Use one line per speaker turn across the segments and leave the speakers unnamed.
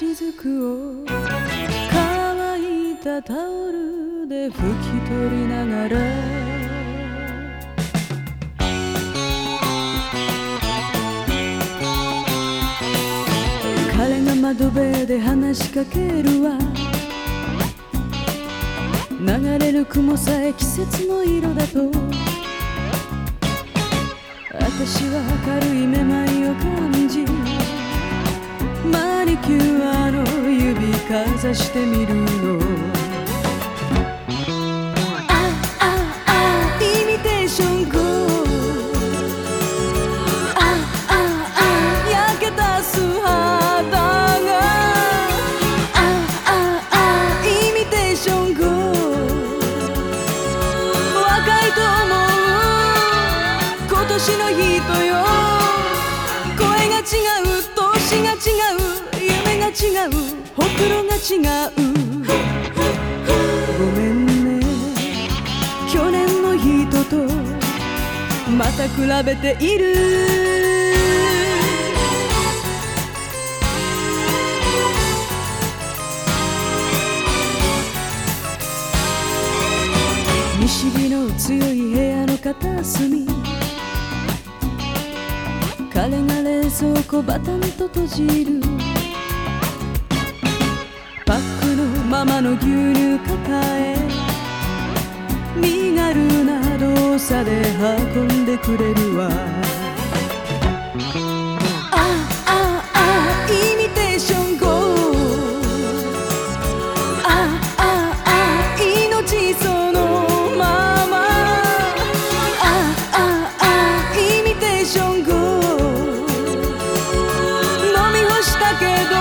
を乾いたタオルで拭き取りながら彼が窓辺で話しかけるわ。流れる雲さえ季節の色だと私は軽いめまいを感じマニキュアの指かざしてみるの。あああ。イミテーションゴーあああ。焼けた素肌がああ。あイミテーションゴー若いと思う今年の人よほくろが違う。ごめんね。去年の人とまた比べている。西日の強い部屋の片隅。彼が冷蔵庫バタンと閉じる。ックの牛乳抱え身軽な動作で運んでくれるわ。あああイミテーションゴーあああ命そのまま。あああイミテーションゴー飲み干したけど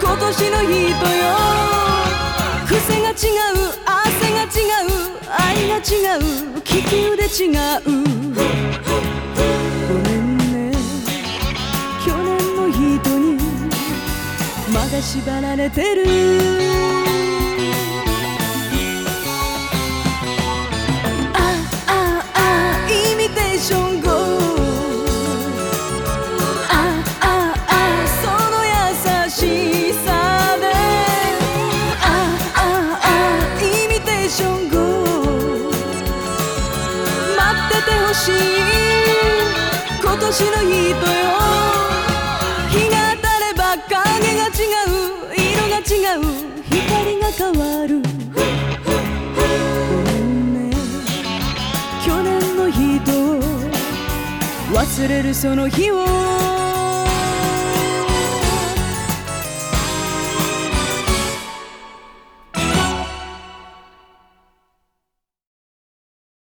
今年の人よ。う。気球で違う。ごめんね。去年の人にまだ縛られてる。てほしい。今年の人よ。日が当たれば影が違う。色が違う。光が変わる。去年の人を忘れるその日を。